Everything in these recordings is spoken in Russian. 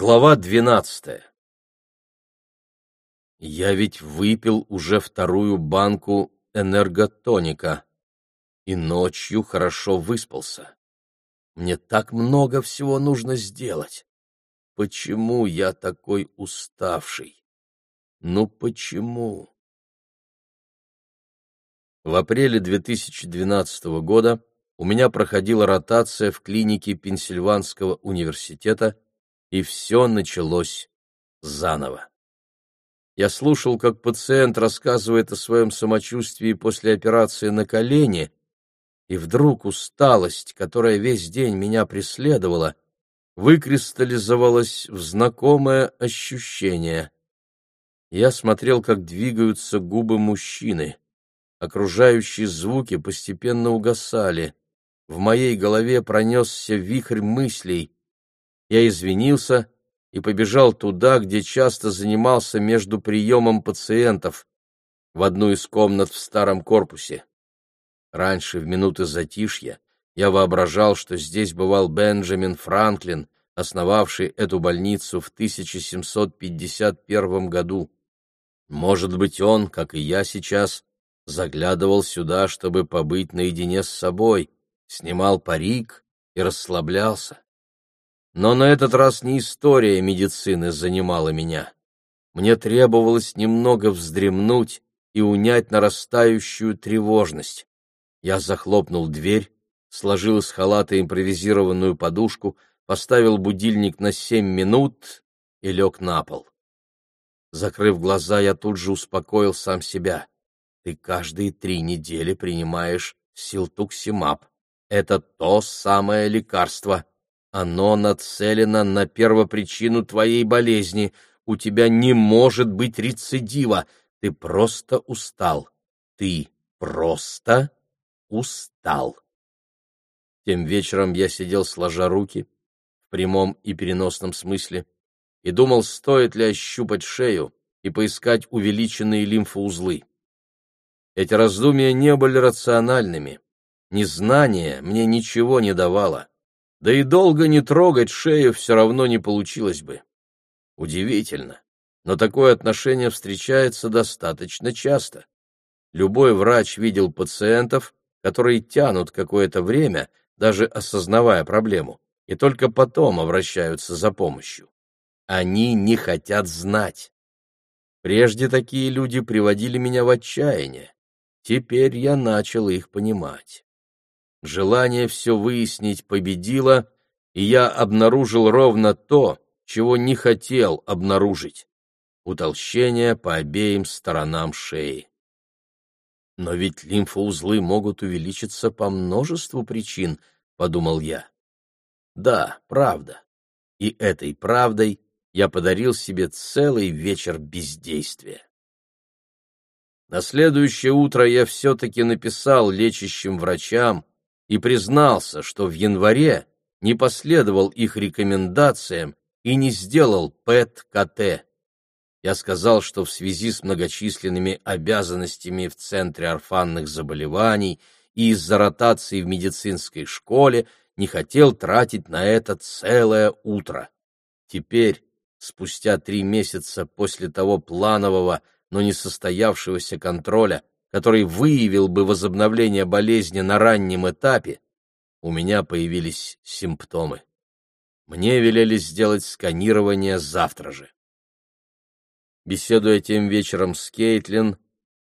Глава двенадцатая Я ведь выпил уже вторую банку энерготоника и ночью хорошо выспался. Мне так много всего нужно сделать. Почему я такой уставший? Ну почему? В апреле 2012 года у меня проходила ротация в клинике Пенсильванского университета, и все началось заново. Я слушал, как пациент рассказывает о своем самочувствии после операции на колени, и вдруг усталость, которая весь день меня преследовала, выкристаллизовалась в знакомое ощущение. Я смотрел, как двигаются губы мужчины. Окружающие звуки постепенно угасали. В моей голове пронесся вихрь мыслей. Я извинился и побежал туда, где часто занимался между приемом пациентов, в одну из комнат в старом корпусе. Раньше, в минуты затишья, я воображал, что здесь бывал Бенджамин Франклин, основавший эту больницу в 1751 году. Может быть, он, как и я сейчас, заглядывал сюда, чтобы побыть наедине с собой, снимал парик и расслаблялся. Но на этот раз не история медицины занимала меня. Мне требовалось немного вздремнуть и унять нарастающую тревожность. Я захлопнул дверь, сложил из халата импровизированную подушку, поставил будильник на семь минут и лег на пол. Закрыв глаза, я тут же успокоил сам себя. Ты каждые три недели принимаешь силтуксимаб. Это то самое лекарство. Оно нацелено на первопричину твоей болезни. У тебя не может быть рецидива. Ты просто устал. Ты просто устал. Тем вечером я сидел сложа руки, в прямом и переносном смысле, и думал, стоит ли ощупать шею и поискать увеличенные лимфоузлы. Эти раздумья не были рациональными. Незнание мне ничего не давало. Да и долго не трогать шею все равно не получилось бы. Удивительно, но такое отношение встречается достаточно часто. Любой врач видел пациентов, которые тянут какое-то время, даже осознавая проблему, и только потом обращаются за помощью. Они не хотят знать. Прежде такие люди приводили меня в отчаяние. Теперь я начал их понимать. Желание все выяснить победило, и я обнаружил ровно то, чего не хотел обнаружить — утолщение по обеим сторонам шеи. Но ведь лимфоузлы могут увеличиться по множеству причин, подумал я. Да, правда. И этой правдой я подарил себе целый вечер бездействия. На следующее утро я все-таки написал лечащим врачам и признался, что в январе не последовал их рекомендациям и не сделал ПЭТ-КТ. Я сказал, что в связи с многочисленными обязанностями в Центре орфанных заболеваний и из-за ротации в медицинской школе не хотел тратить на это целое утро. Теперь, спустя три месяца после того планового, но не состоявшегося контроля, который выявил бы возобновление болезни на раннем этапе, у меня появились симптомы. Мне велели сделать сканирование завтра же. Беседуя тем вечером с Кейтлин,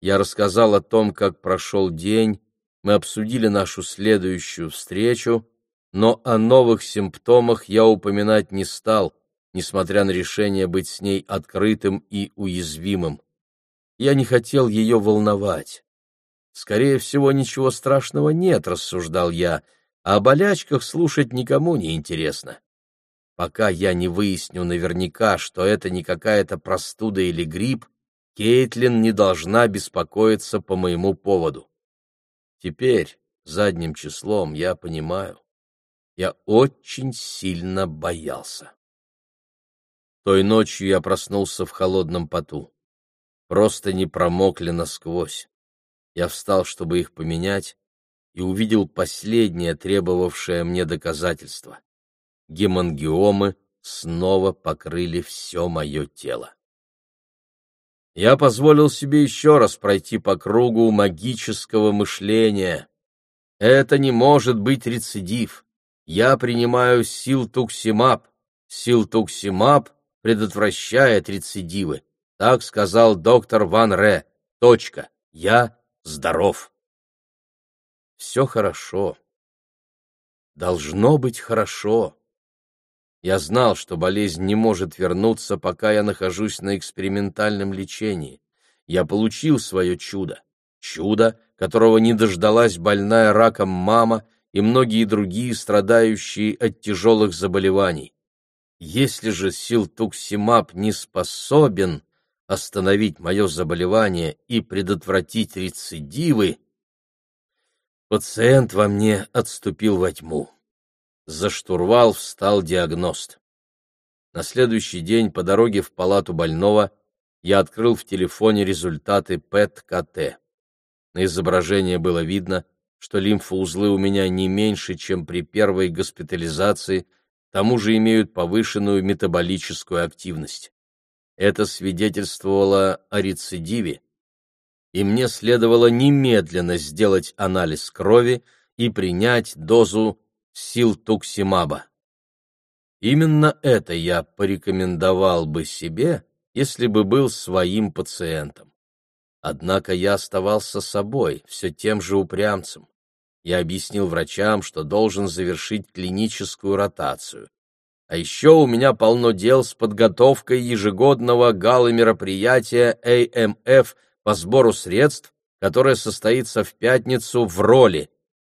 я рассказал о том, как прошел день, мы обсудили нашу следующую встречу, но о новых симптомах я упоминать не стал, несмотря на решение быть с ней открытым и уязвимым. Я не хотел ее волновать. Скорее всего, ничего страшного нет, рассуждал я, а о болячках слушать никому не интересно. Пока я не выясню наверняка, что это не какая-то простуда или грипп, Кейтлин не должна беспокоиться по моему поводу. Теперь, задним числом, я понимаю, я очень сильно боялся. Той ночью я проснулся в холодном поту. Просто не промокли насквозь. Я встал, чтобы их поменять, и увидел последнее требовавшее мне доказательство гемангиомы снова покрыли все мое тело. Я позволил себе еще раз пройти по кругу магического мышления. Это не может быть рецидив. Я принимаю силтуксимаб. Силтуксимаб предотвращает рецидивы. Так сказал доктор Ван Ре. Точка. Я здоров. Все хорошо. Должно быть хорошо. Я знал, что болезнь не может вернуться, пока я нахожусь на экспериментальном лечении. Я получил свое чудо. Чудо, которого не дождалась больная раком мама и многие другие, страдающие от тяжелых заболеваний. Если же силтуксимаб не способен остановить мое заболевание и предотвратить рецидивы, пациент во мне отступил во тьму. За штурвал встал диагност. На следующий день по дороге в палату больного я открыл в телефоне результаты ПЭТ-КТ. На изображении было видно, что лимфоузлы у меня не меньше, чем при первой госпитализации, к тому же имеют повышенную метаболическую активность. Это свидетельствовало о рецидиве, и мне следовало немедленно сделать анализ крови и принять дозу силтуксимаба. Именно это я порекомендовал бы себе, если бы был своим пациентом. Однако я оставался собой, все тем же упрямцем. Я объяснил врачам, что должен завершить клиническую ротацию. А еще у меня полно дел с подготовкой ежегодного гала-мероприятия AMF по сбору средств, которое состоится в пятницу в роли.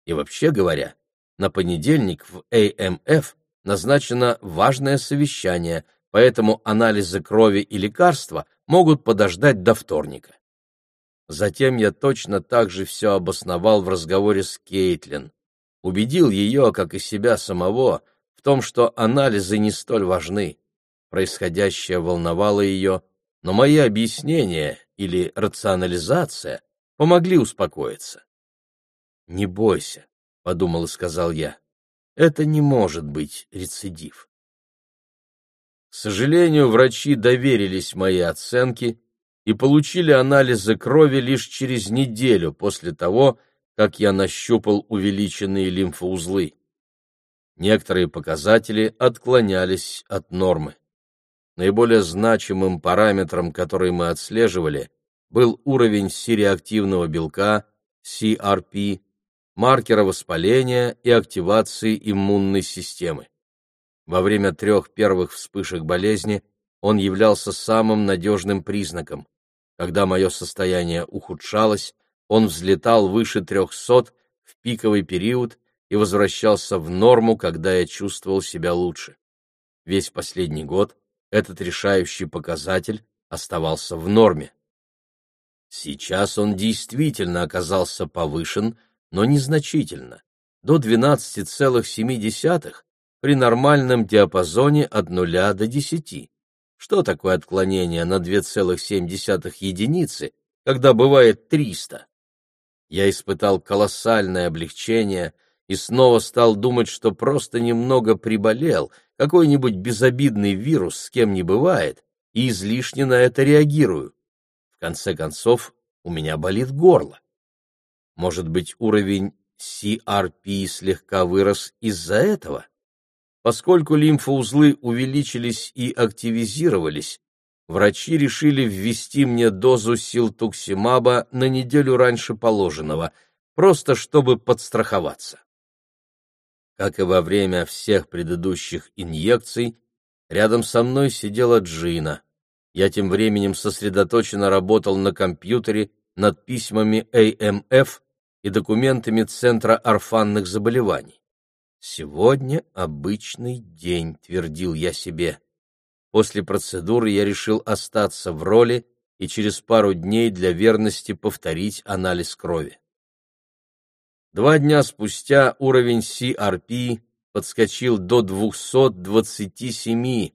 И вообще говоря, на понедельник в АМФ назначено важное совещание, поэтому анализы крови и лекарства могут подождать до вторника. Затем я точно так же все обосновал в разговоре с Кейтлин. Убедил ее, как и себя самого, в том, что анализы не столь важны. Происходящее волновало ее, но мои объяснения или рационализация помогли успокоиться. «Не бойся, — подумал и сказал я. Это не может быть рецидив. К сожалению, врачи доверились моей оценке и получили анализы крови лишь через неделю после того, как я нащупал увеличенные лимфоузлы. Некоторые показатели отклонялись от нормы. Наиболее значимым параметром, который мы отслеживали, был уровень сиреактивного белка, CRP, маркера воспаления и активации иммунной системы. Во время трех первых вспышек болезни он являлся самым надежным признаком. Когда мое состояние ухудшалось, он взлетал выше 300 в пиковый период и возвращался в норму, когда я чувствовал себя лучше. Весь последний год этот решающий показатель оставался в норме. Сейчас он действительно оказался повышен но незначительно, до 12,7 при нормальном диапазоне от 0 до 10. Что такое отклонение на 2,7 единицы, когда бывает 300? Я испытал колоссальное облегчение и снова стал думать, что просто немного приболел, какой-нибудь безобидный вирус с кем не бывает, и излишне на это реагирую. В конце концов, у меня болит горло. Может быть, уровень CRP слегка вырос из-за этого? Поскольку лимфоузлы увеличились и активизировались, врачи решили ввести мне дозу силтуксимаба на неделю раньше положенного, просто чтобы подстраховаться. Как и во время всех предыдущих инъекций, рядом со мной сидела Джина. Я тем временем сосредоточенно работал на компьютере над письмами AMF и документами Центра орфанных заболеваний. «Сегодня обычный день», — твердил я себе. После процедуры я решил остаться в роли и через пару дней для верности повторить анализ крови. Два дня спустя уровень CRP подскочил до 227,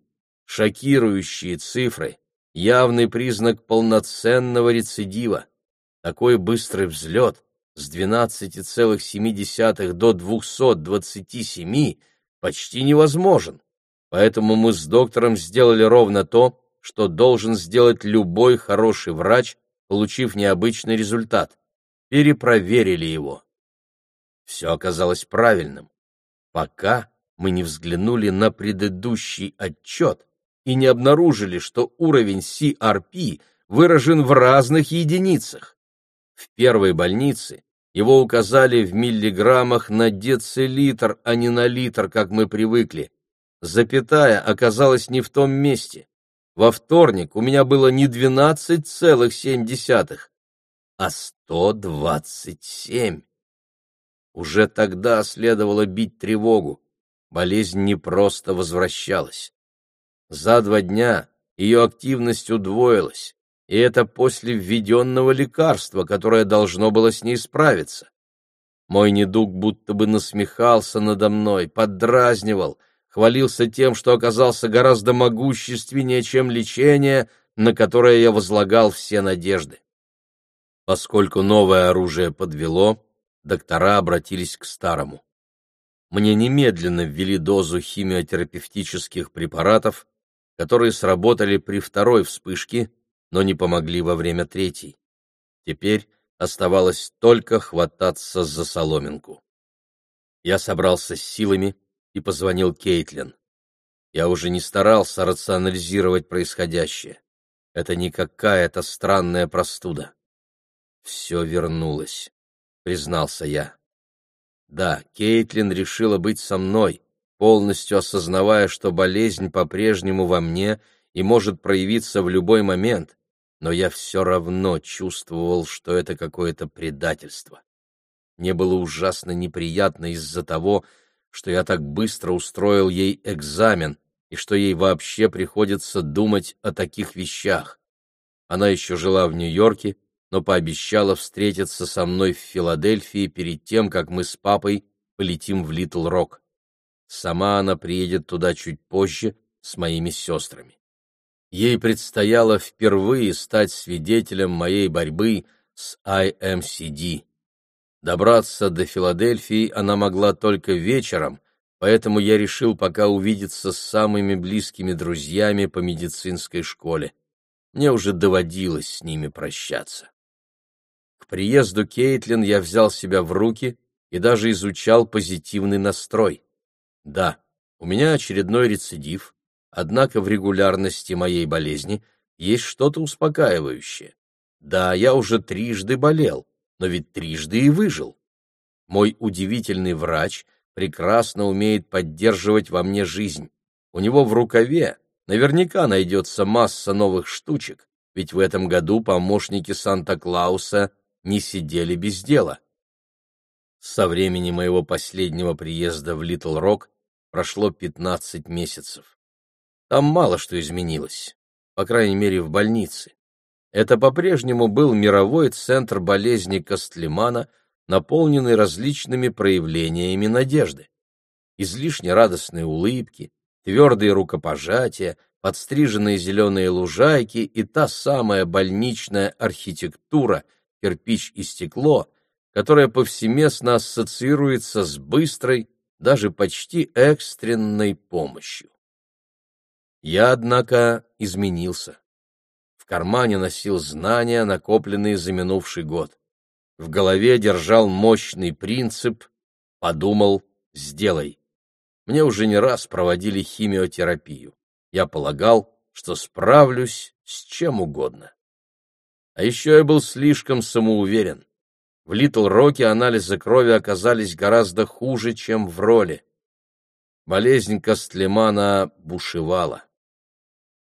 шокирующие цифры, явный признак полноценного рецидива. Такой быстрый взлет с 12,7 до 227 почти невозможен, поэтому мы с доктором сделали ровно то, что должен сделать любой хороший врач, получив необычный результат. Перепроверили его. Все оказалось правильным, пока мы не взглянули на предыдущий отчет и не обнаружили, что уровень CRP выражен в разных единицах. В первой больнице его указали в миллиграммах на децилитр, а не на литр, как мы привыкли. Запятая оказалась не в том месте. Во вторник у меня было не 12,7, а 127. Уже тогда следовало бить тревогу. Болезнь не просто возвращалась. За два дня ее активность удвоилась, и это после введенного лекарства, которое должно было с ней справиться. Мой недуг будто бы насмехался надо мной, поддразнивал, хвалился тем, что оказался гораздо могущественнее, чем лечение, на которое я возлагал все надежды. Поскольку новое оружие подвело, доктора обратились к старому. Мне немедленно ввели дозу химиотерапевтических препаратов, которые сработали при второй вспышке, но не помогли во время третьей. Теперь оставалось только хвататься за соломинку. Я собрался с силами и позвонил Кейтлин. Я уже не старался рационализировать происходящее. Это не какая-то странная простуда. Все вернулось, признался я. Да, Кейтлин решила быть со мной, полностью осознавая, что болезнь по-прежнему во мне и может проявиться в любой момент, но я все равно чувствовал, что это какое-то предательство. Мне было ужасно неприятно из-за того, что я так быстро устроил ей экзамен и что ей вообще приходится думать о таких вещах. Она еще жила в Нью-Йорке, но пообещала встретиться со мной в Филадельфии перед тем, как мы с папой полетим в Литл-Рок. Сама она приедет туда чуть позже с моими сестрами. Ей предстояло впервые стать свидетелем моей борьбы с IMCD. Добраться до Филадельфии она могла только вечером, поэтому я решил пока увидеться с самыми близкими друзьями по медицинской школе. Мне уже доводилось с ними прощаться. Приезду Кейтлин я взял себя в руки и даже изучал позитивный настрой. Да, у меня очередной рецидив, Однако в регулярности моей болезни есть что-то успокаивающее. Да, я уже трижды болел, но ведь трижды и выжил. Мой удивительный врач прекрасно умеет поддерживать во мне жизнь. У него в рукаве наверняка найдется масса новых штучек, ведь в этом году помощники Санта-Клауса не сидели без дела. Со времени моего последнего приезда в Литл-Рок прошло 15 месяцев. Там мало что изменилось, по крайней мере, в больнице. Это по-прежнему был мировой центр болезни Костлемана, наполненный различными проявлениями надежды. Излишне радостные улыбки, твердые рукопожатия, подстриженные зеленые лужайки и та самая больничная архитектура, кирпич и стекло, которая повсеместно ассоциируется с быстрой, даже почти экстренной помощью. Я, однако, изменился. В кармане носил знания, накопленные за минувший год. В голове держал мощный принцип «подумал, сделай». Мне уже не раз проводили химиотерапию. Я полагал, что справлюсь с чем угодно. А еще я был слишком самоуверен. В Литл-Роке анализы крови оказались гораздо хуже, чем в роли. Болезнь Костлемана бушевала.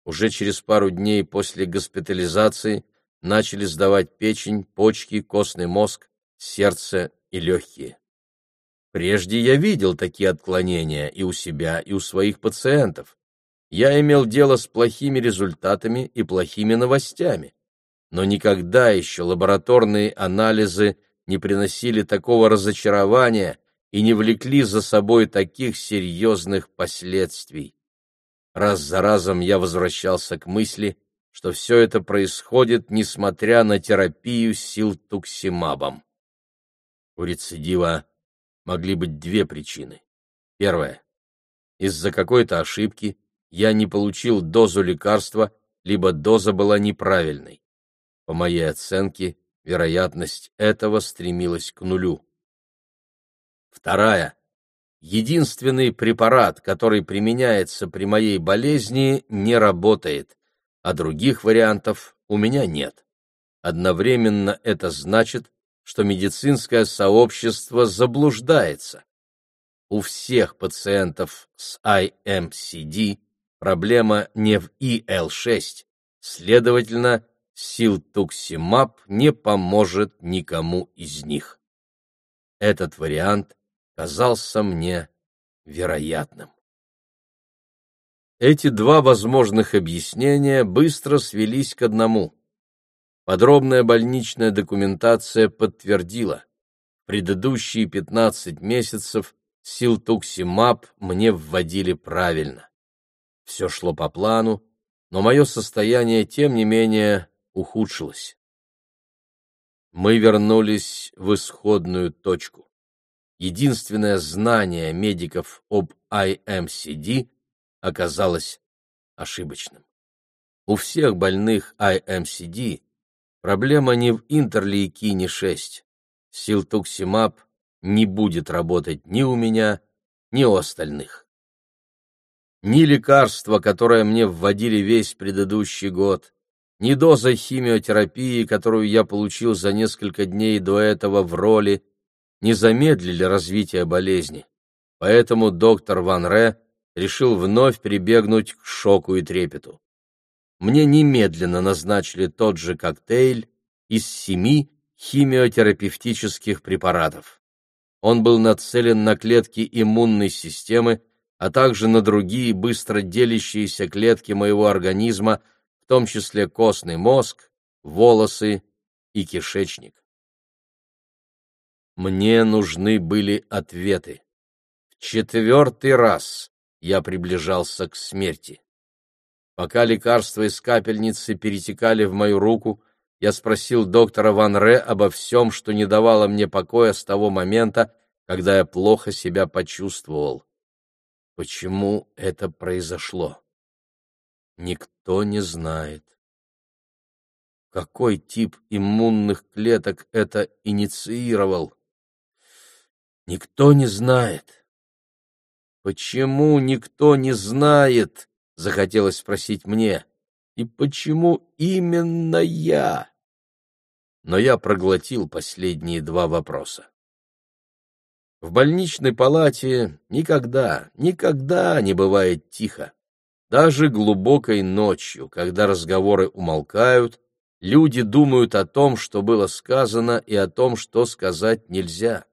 Уже через пару дней после госпитализации начали сдавать печень, почки, костный мозг, сердце и легкие. Прежде я видел такие отклонения и у себя, и у своих пациентов. Я имел дело с плохими результатами и плохими новостями. Но никогда еще лабораторные анализы не приносили такого разочарования и не влекли за собой таких серьезных последствий. Раз за разом я возвращался к мысли, что все это происходит, несмотря на терапию силтуксимабом. У рецидива могли быть две причины. Первая. Из-за какой-то ошибки я не получил дозу лекарства, либо доза была неправильной. По моей оценке, вероятность этого стремилась к нулю. Вторая. Единственный препарат, который применяется при моей болезни, не работает, а других вариантов у меня нет. Одновременно это значит, что медицинское сообщество заблуждается. У всех пациентов с IMCD проблема не в IL-6, следовательно, силтуксимаб не поможет никому из них. Этот вариант казался мне вероятным. Эти два возможных объяснения быстро свелись к одному. Подробная больничная документация подтвердила, предыдущие 15 месяцев силтуксимаб мне вводили правильно. Все шло по плану, но мое состояние, тем не менее, ухудшилось. Мы вернулись в исходную точку. Единственное знание медиков об IMCD оказалось ошибочным. У всех больных IMCD проблема не в интерлейкине 6. Силтуксимаб не будет работать ни у меня, ни у остальных. Ни лекарства, которое мне вводили весь предыдущий год, ни доза химиотерапии, которую я получил за несколько дней до этого в роли, не замедлили развитие болезни. Поэтому доктор Ван Ре решил вновь прибегнуть к шоку и трепету. Мне немедленно назначили тот же коктейль из семи химиотерапевтических препаратов. Он был нацелен на клетки иммунной системы, а также на другие быстро делящиеся клетки моего организма, в том числе костный мозг, волосы и кишечник. Мне нужны были ответы. В четвертый раз я приближался к смерти. Пока лекарства из капельницы перетекали в мою руку, я спросил доктора Ван Ре обо всем, что не давало мне покоя с того момента, когда я плохо себя почувствовал. Почему это произошло? Никто не знает. Какой тип иммунных клеток это инициировал? Никто не знает. Почему никто не знает? Захотелось спросить мне. И почему именно я? Но я проглотил последние два вопроса. В больничной палате никогда, никогда не бывает тихо. Даже глубокой ночью, когда разговоры умолкают, люди думают о том, что было сказано, и о том, что сказать нельзя.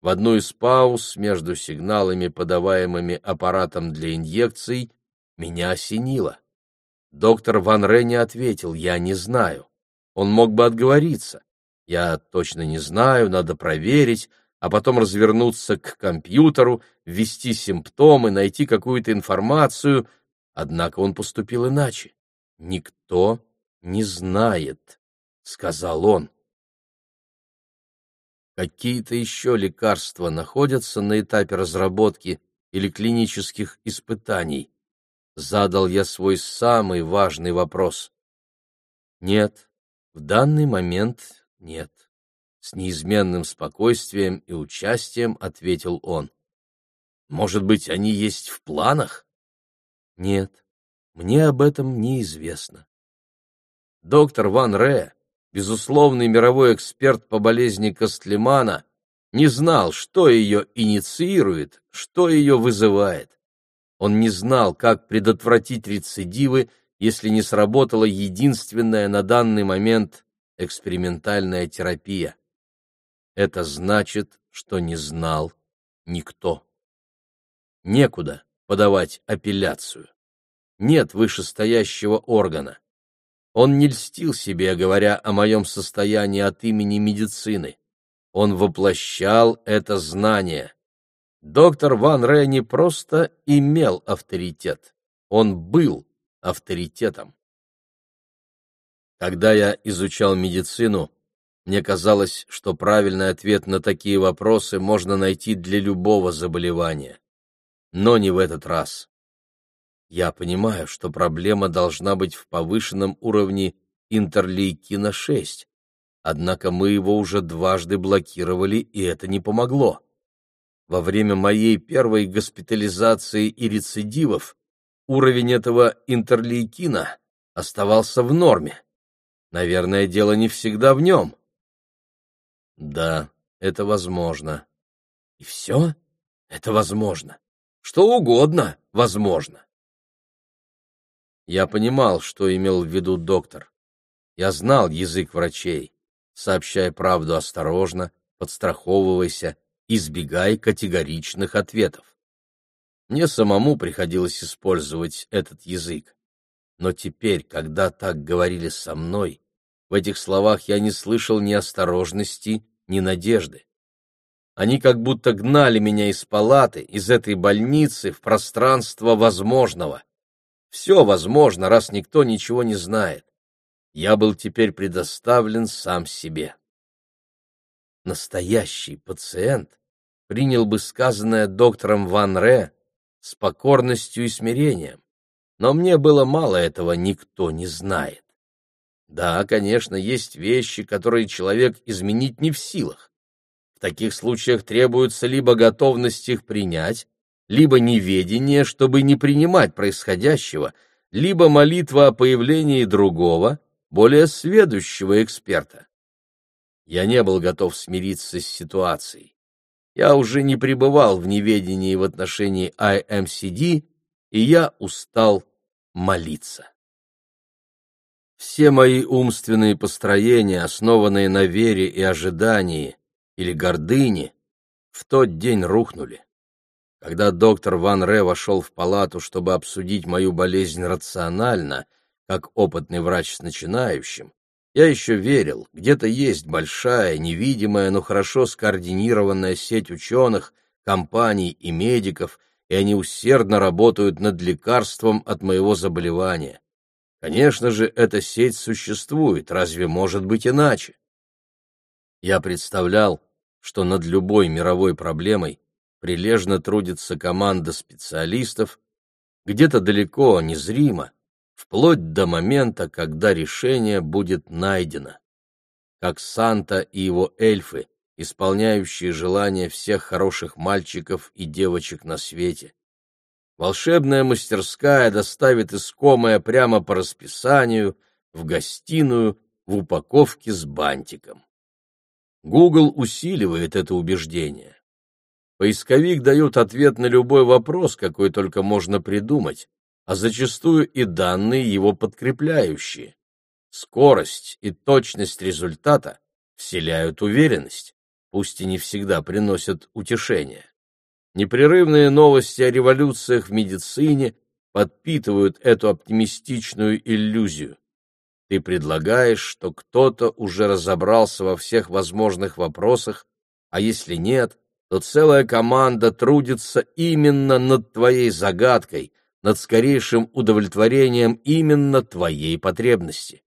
В одну из пауз между сигналами, подаваемыми аппаратом для инъекций, меня осенило. Доктор Ван Ре не ответил, я не знаю. Он мог бы отговориться. Я точно не знаю, надо проверить, а потом развернуться к компьютеру, ввести симптомы, найти какую-то информацию. Однако он поступил иначе. «Никто не знает», — сказал он. Какие-то еще лекарства находятся на этапе разработки или клинических испытаний? Задал я свой самый важный вопрос. Нет, в данный момент нет. С неизменным спокойствием и участием ответил он. Может быть, они есть в планах? Нет, мне об этом неизвестно. Доктор Ван Ре безусловный мировой эксперт по болезни Костлемана, не знал, что ее инициирует, что ее вызывает. Он не знал, как предотвратить рецидивы, если не сработала единственная на данный момент экспериментальная терапия. Это значит, что не знал никто. Некуда подавать апелляцию. Нет вышестоящего органа. Он не льстил себе, говоря о моем состоянии от имени медицины. Он воплощал это знание. Доктор Ван Ре не просто имел авторитет, он был авторитетом. Когда я изучал медицину, мне казалось, что правильный ответ на такие вопросы можно найти для любого заболевания. Но не в этот раз. Я понимаю, что проблема должна быть в повышенном уровне интерлейкина-6, однако мы его уже дважды блокировали, и это не помогло. Во время моей первой госпитализации и рецидивов уровень этого интерлейкина оставался в норме. Наверное, дело не всегда в нем. Да, это возможно. И все? Это возможно. Что угодно возможно. Я понимал, что имел в виду доктор. Я знал язык врачей. Сообщай правду осторожно, подстраховывайся, избегай категоричных ответов. Мне самому приходилось использовать этот язык. Но теперь, когда так говорили со мной, в этих словах я не слышал ни осторожности, ни надежды. Они как будто гнали меня из палаты, из этой больницы в пространство возможного. Все возможно, раз никто ничего не знает. Я был теперь предоставлен сам себе. Настоящий пациент принял бы сказанное доктором Ван Ре с покорностью и смирением, но мне было мало этого «никто не знает». Да, конечно, есть вещи, которые человек изменить не в силах. Таких случаях требуется либо готовность их принять, либо неведение, чтобы не принимать происходящего, либо молитва о появлении другого, более сведущего эксперта. Я не был готов смириться с ситуацией. Я уже не пребывал в неведении в отношении IMCD, и я устал молиться. Все мои умственные построения, основанные на вере и ожидании или гордыне, в тот день рухнули. Когда доктор Ван Ре вошел в палату, чтобы обсудить мою болезнь рационально, как опытный врач с начинающим, я еще верил, где-то есть большая, невидимая, но хорошо скоординированная сеть ученых, компаний и медиков, и они усердно работают над лекарством от моего заболевания. Конечно же, эта сеть существует, разве может быть иначе? Я представлял, что над любой мировой проблемой прилежно трудится команда специалистов, где-то далеко, незримо, вплоть до момента, когда решение будет найдено. Как Санта и его эльфы, исполняющие желания всех хороших мальчиков и девочек на свете. Волшебная мастерская доставит искомое прямо по расписанию в гостиную в упаковке с бантиком. Google усиливает это убеждение. Поисковик дает ответ на любой вопрос, какой только можно придумать, а зачастую и данные его подкрепляющие. Скорость и точность результата вселяют уверенность, пусть и не всегда приносят утешение. Непрерывные новости о революциях в медицине подпитывают эту оптимистичную иллюзию. Ты предлагаешь, что кто-то уже разобрался во всех возможных вопросах, а если нет, то целая команда трудится именно над твоей загадкой, над скорейшим удовлетворением именно твоей потребности.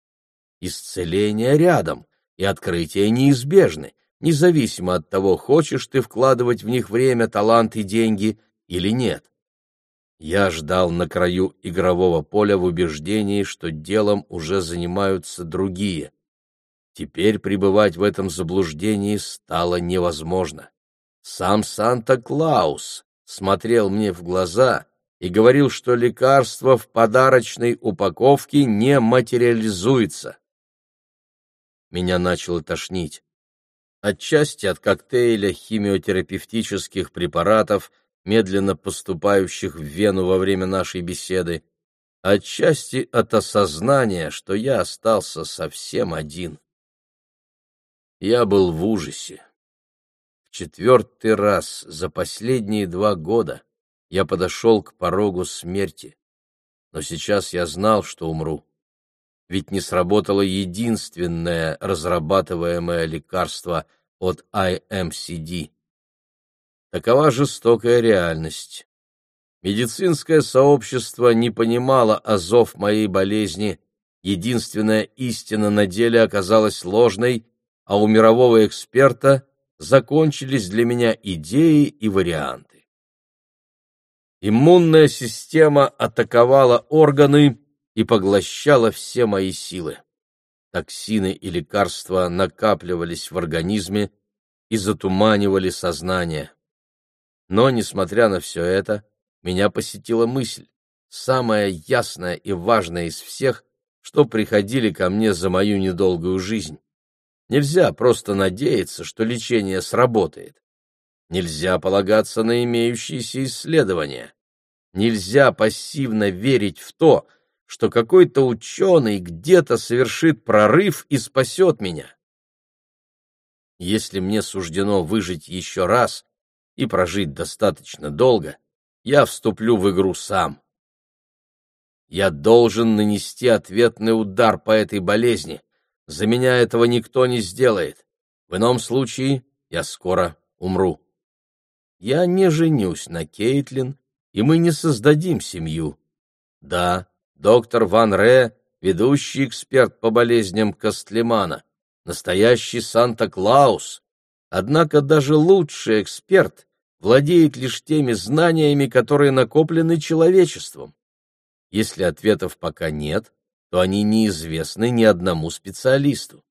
Исцеление рядом, и открытия неизбежны, независимо от того, хочешь ты вкладывать в них время, талант и деньги или нет. Я ждал на краю игрового поля в убеждении, что делом уже занимаются другие. Теперь пребывать в этом заблуждении стало невозможно. Сам Санта-Клаус смотрел мне в глаза и говорил, что лекарство в подарочной упаковке не материализуется. Меня начало тошнить отчасти от коктейля химиотерапевтических препаратов, медленно поступающих в вену во время нашей беседы, отчасти от осознания, что я остался совсем один. Я был в ужасе. В четвертый раз за последние два года я подошел к порогу смерти, но сейчас я знал, что умру. Ведь не сработало единственное разрабатываемое лекарство от IMCD. Такова жестокая реальность. Медицинское сообщество не понимало азов моей болезни, единственная истина на деле оказалась ложной, а у мирового эксперта закончились для меня идеи и варианты. Иммунная система атаковала органы и поглощала все мои силы. Токсины и лекарства накапливались в организме и затуманивали сознание. Но, несмотря на все это, меня посетила мысль, самая ясная и важная из всех, что приходили ко мне за мою недолгую жизнь. Нельзя просто надеяться, что лечение сработает. Нельзя полагаться на имеющиеся исследования. Нельзя пассивно верить в то, что какой-то ученый где-то совершит прорыв и спасет меня. Если мне суждено выжить еще раз и прожить достаточно долго, я вступлю в игру сам. Я должен нанести ответный удар по этой болезни. За меня этого никто не сделает. В ином случае я скоро умру. Я не женюсь на Кейтлин, и мы не создадим семью. Да, доктор Ван Ре — ведущий эксперт по болезням Костлемана, настоящий Санта-Клаус. Однако даже лучший эксперт владеет лишь теми знаниями, которые накоплены человечеством. Если ответов пока нет, то они неизвестны ни одному специалисту.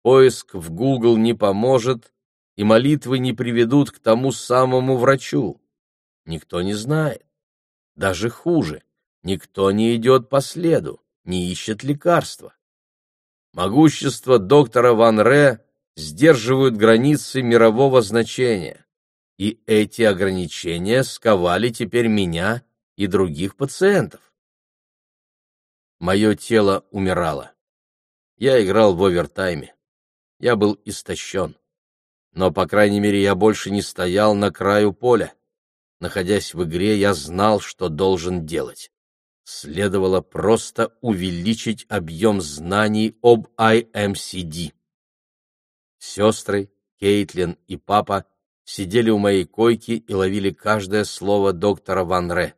Поиск в Google не поможет, и молитвы не приведут к тому самому врачу. Никто не знает. Даже хуже, никто не идет по следу, не ищет лекарства. Могущество доктора Ван Ре сдерживают границы мирового значения, и эти ограничения сковали теперь меня и других пациентов. Мое тело умирало. Я играл в овертайме. Я был истощен. Но, по крайней мере, я больше не стоял на краю поля. Находясь в игре, я знал, что должен делать. Следовало просто увеличить объем знаний об IMCD. Сестры, Кейтлин и папа сидели у моей койки и ловили каждое слово доктора Ван Ре.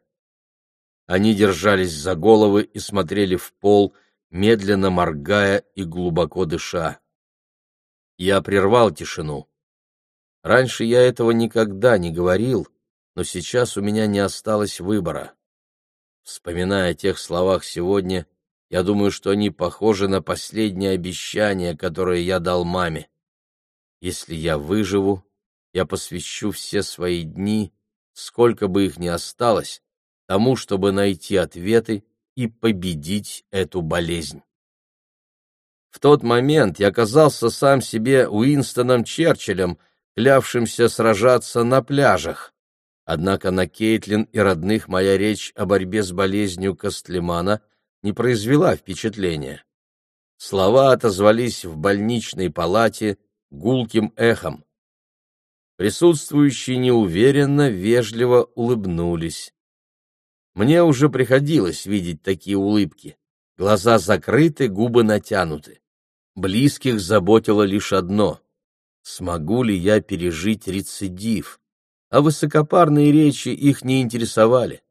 Они держались за головы и смотрели в пол, медленно моргая и глубоко дыша. Я прервал тишину. Раньше я этого никогда не говорил, но сейчас у меня не осталось выбора. Вспоминая о тех словах сегодня, я думаю, что они похожи на последнее обещание, которое я дал маме. Если я выживу, я посвящу все свои дни, сколько бы их ни осталось, тому, чтобы найти ответы и победить эту болезнь. В тот момент я казался сам себе Уинстоном Черчиллем — клявшимся сражаться на пляжах. Однако на Кейтлин и родных моя речь о борьбе с болезнью Костлемана не произвела впечатления. Слова отозвались в больничной палате гулким эхом. Присутствующие неуверенно, вежливо улыбнулись. Мне уже приходилось видеть такие улыбки. Глаза закрыты, губы натянуты. Близких заботило лишь одно смогу ли я пережить рецидив, а высокопарные речи их не интересовали.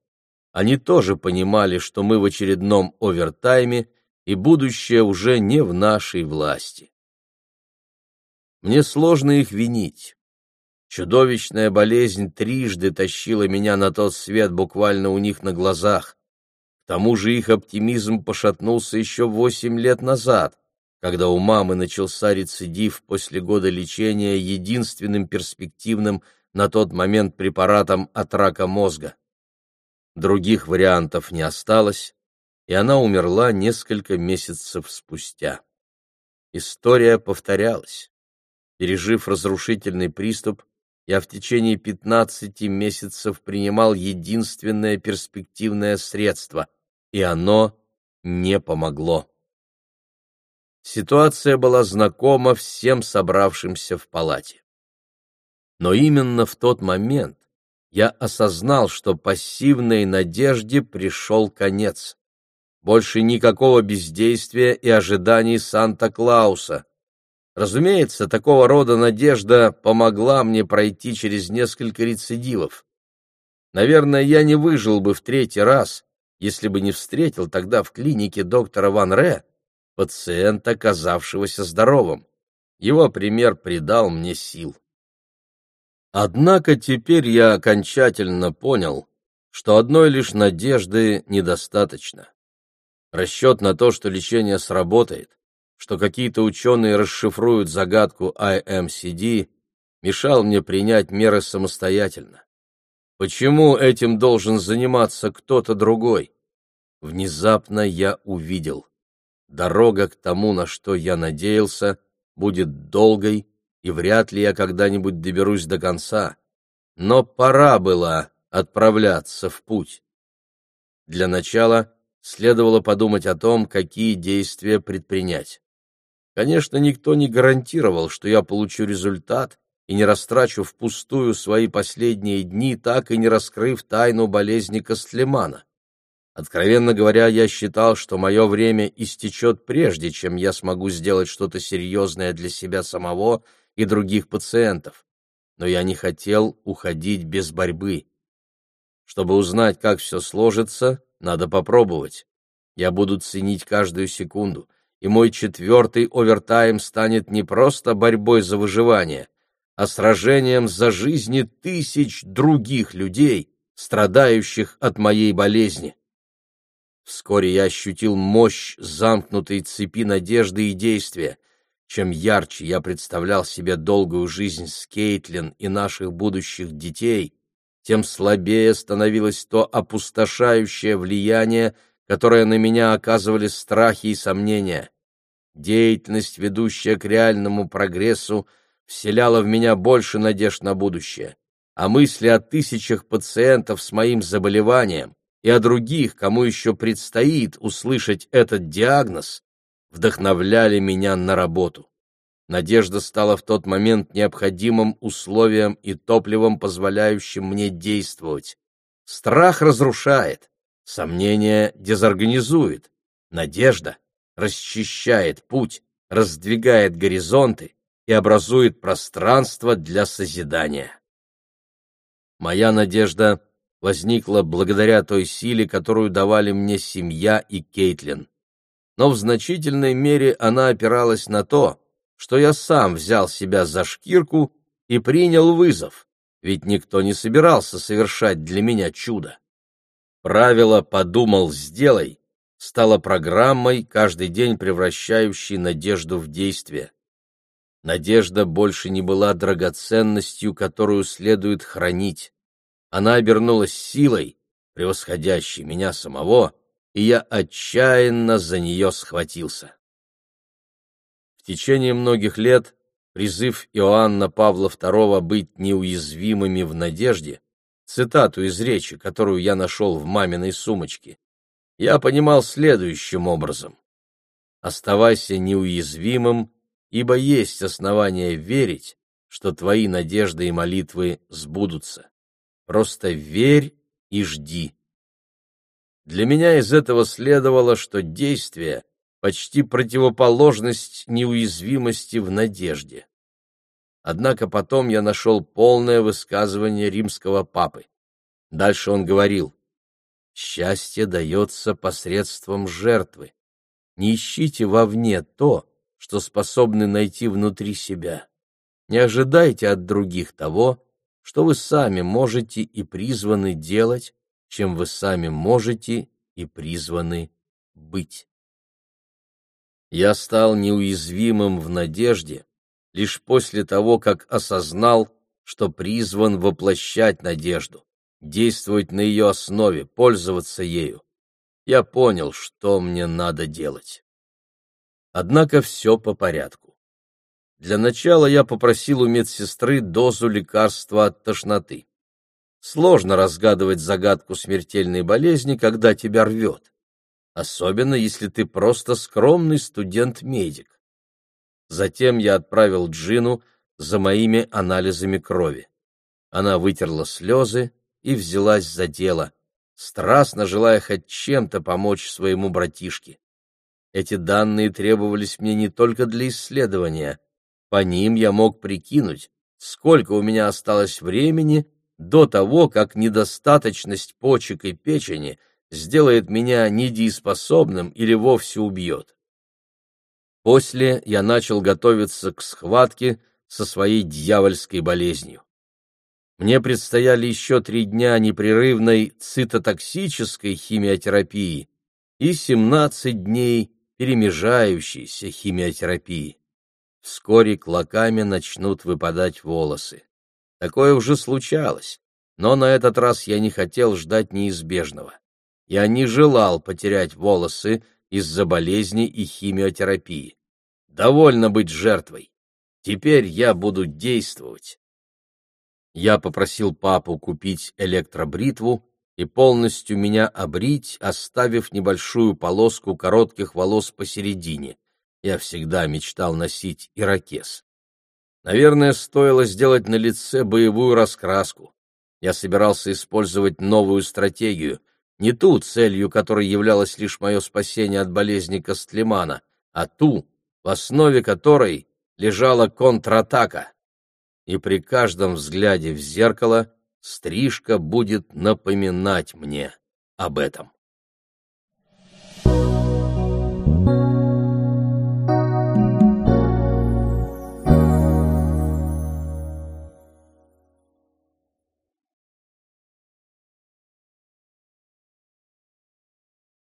Они тоже понимали, что мы в очередном овертайме, и будущее уже не в нашей власти. Мне сложно их винить. Чудовищная болезнь трижды тащила меня на тот свет буквально у них на глазах. К тому же их оптимизм пошатнулся еще восемь лет назад когда у мамы начался рецидив после года лечения единственным перспективным на тот момент препаратом от рака мозга. Других вариантов не осталось, и она умерла несколько месяцев спустя. История повторялась. Пережив разрушительный приступ, я в течение 15 месяцев принимал единственное перспективное средство, и оно не помогло. Ситуация была знакома всем собравшимся в палате. Но именно в тот момент я осознал, что пассивной надежде пришел конец. Больше никакого бездействия и ожиданий Санта-Клауса. Разумеется, такого рода надежда помогла мне пройти через несколько рецидивов. Наверное, я не выжил бы в третий раз, если бы не встретил тогда в клинике доктора Ван Ре, пациента, оказавшегося здоровым. Его пример придал мне сил. Однако теперь я окончательно понял, что одной лишь надежды недостаточно. Расчет на то, что лечение сработает, что какие-то ученые расшифруют загадку IMCD, мешал мне принять меры самостоятельно. Почему этим должен заниматься кто-то другой? Внезапно я увидел. Дорога к тому, на что я надеялся, будет долгой, и вряд ли я когда-нибудь доберусь до конца. Но пора было отправляться в путь. Для начала следовало подумать о том, какие действия предпринять. Конечно, никто не гарантировал, что я получу результат и не растрачу впустую свои последние дни, так и не раскрыв тайну болезни Костлемана. Откровенно говоря, я считал, что мое время истечет прежде, чем я смогу сделать что-то серьезное для себя самого и других пациентов. Но я не хотел уходить без борьбы. Чтобы узнать, как все сложится, надо попробовать. Я буду ценить каждую секунду, и мой четвертый овертайм станет не просто борьбой за выживание, а сражением за жизни тысяч других людей, страдающих от моей болезни. Вскоре я ощутил мощь замкнутой цепи надежды и действия. Чем ярче я представлял себе долгую жизнь с Кейтлин и наших будущих детей, тем слабее становилось то опустошающее влияние, которое на меня оказывали страхи и сомнения. Деятельность, ведущая к реальному прогрессу, вселяла в меня больше надежд на будущее, а мысли о тысячах пациентов с моим заболеванием и о других, кому еще предстоит услышать этот диагноз, вдохновляли меня на работу. Надежда стала в тот момент необходимым условием и топливом, позволяющим мне действовать. Страх разрушает, сомнение дезорганизует, надежда расчищает путь, раздвигает горизонты и образует пространство для созидания. Моя надежда возникла благодаря той силе, которую давали мне семья и Кейтлин. Но в значительной мере она опиралась на то, что я сам взял себя за шкирку и принял вызов, ведь никто не собирался совершать для меня чудо. Правило «подумал, сделай» стало программой, каждый день превращающей надежду в действие. Надежда больше не была драгоценностью, которую следует хранить. Она обернулась силой, превосходящей меня самого, и я отчаянно за нее схватился. В течение многих лет призыв Иоанна Павла II быть неуязвимыми в надежде, цитату из речи, которую я нашел в маминой сумочке, я понимал следующим образом. «Оставайся неуязвимым, ибо есть основания верить, что твои надежды и молитвы сбудутся. Просто верь и жди». Для меня из этого следовало, что действие почти противоположность неуязвимости в надежде. Однако потом я нашел полное высказывание римского папы. Дальше он говорил, «Счастье дается посредством жертвы. Не ищите вовне то, что способны найти внутри себя. Не ожидайте от других того, что вы сами можете и призваны делать, чем вы сами можете и призваны быть. Я стал неуязвимым в надежде лишь после того, как осознал, что призван воплощать надежду, действовать на ее основе, пользоваться ею. Я понял, что мне надо делать. Однако все по порядку. Для начала я попросил у медсестры дозу лекарства от тошноты. Сложно разгадывать загадку смертельной болезни, когда тебя рвет особенно если ты просто скромный студент-медик. Затем я отправил Джину за моими анализами крови. Она вытерла слезы и взялась за дело, страстно желая хоть чем-то помочь своему братишке. Эти данные требовались мне не только для исследования. По ним я мог прикинуть, сколько у меня осталось времени до того, как недостаточность почек и печени — сделает меня недееспособным или вовсе убьет. После я начал готовиться к схватке со своей дьявольской болезнью. Мне предстояли еще три дня непрерывной цитотоксической химиотерапии и 17 дней перемежающейся химиотерапии. Вскоре клоками начнут выпадать волосы. Такое уже случалось, но на этот раз я не хотел ждать неизбежного. Я не желал потерять волосы из-за болезни и химиотерапии. Довольно быть жертвой. Теперь я буду действовать. Я попросил папу купить электробритву и полностью меня обрить, оставив небольшую полоску коротких волос посередине. Я всегда мечтал носить ирокез. Наверное, стоило сделать на лице боевую раскраску. Я собирался использовать новую стратегию, не ту, целью которой являлось лишь мое спасение от болезни Костлемана, а ту, в основе которой лежала контратака. И при каждом взгляде в зеркало стрижка будет напоминать мне об этом.